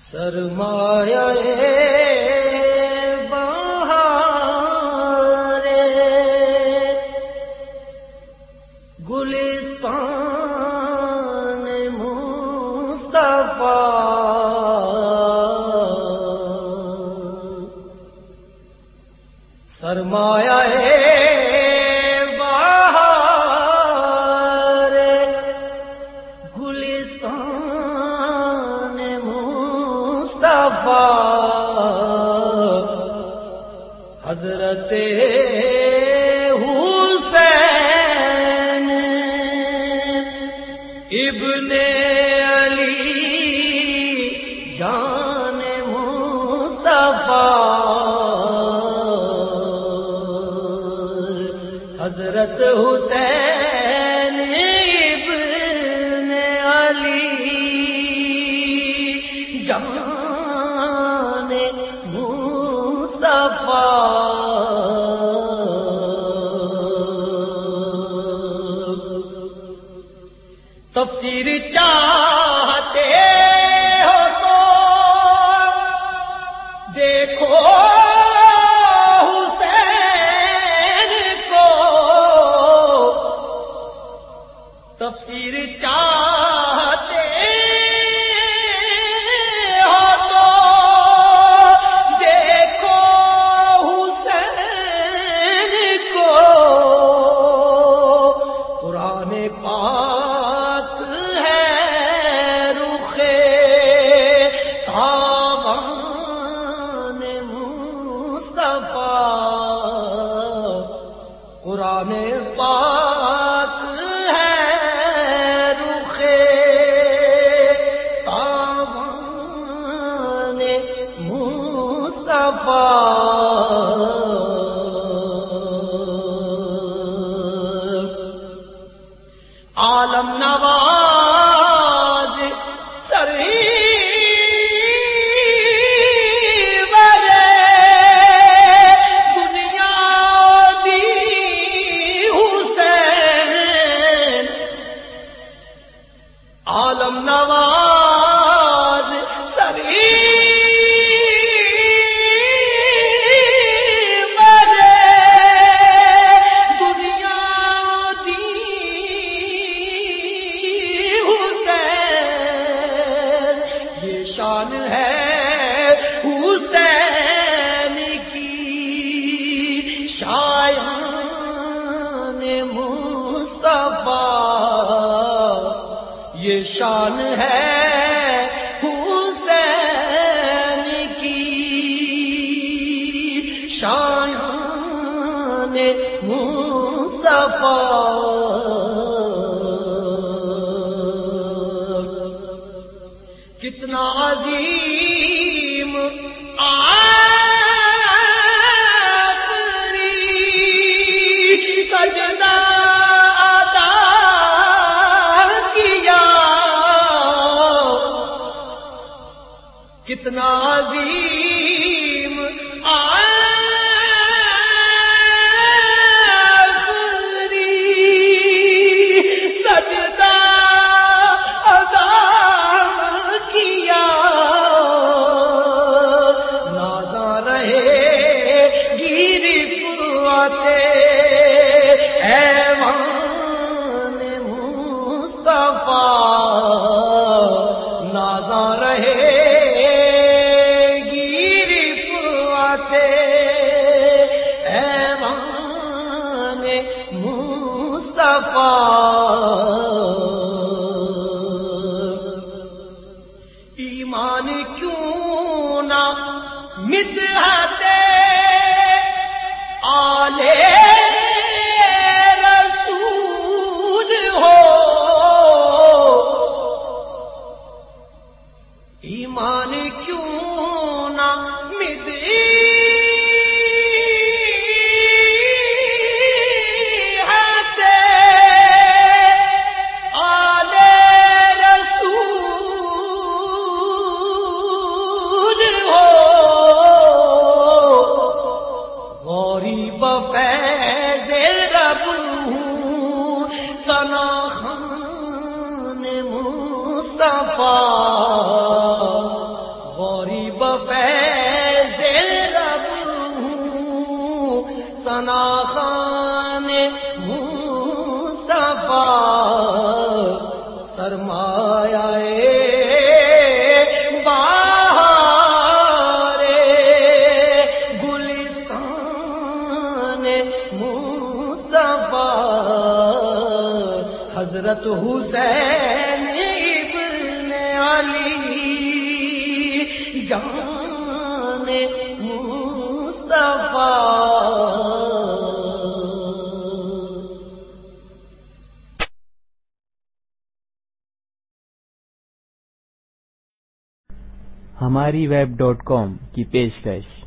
سرمایہ بہار گلستان مصطفیٰ سرمایہ حضرت حسین ابن علی جان مصطفیٰ حضرت حسین سر چاہتے ہو تو دیکھو مصطفیٰ قرآن پاک ہے رخ تابان مصطفیٰ۔ عالم نواز شان ہے حسین کی شایان مصطفیٰ۔ یہ شان ہے حسین کی شان مصطفیٰ۔ عظیم آخری سجدہ ادا کیا۔ کتنا عظیم ایمان کیوں نہ مدحتے آلے سنا خان مصطفیٰ غوری بفیض رب ہوں سنا خان مصطفیٰ سرما حضرت حسین ابن علی جان مصطفیٰ۔ ہماری ویب ڈاٹ کام کی پیشکش۔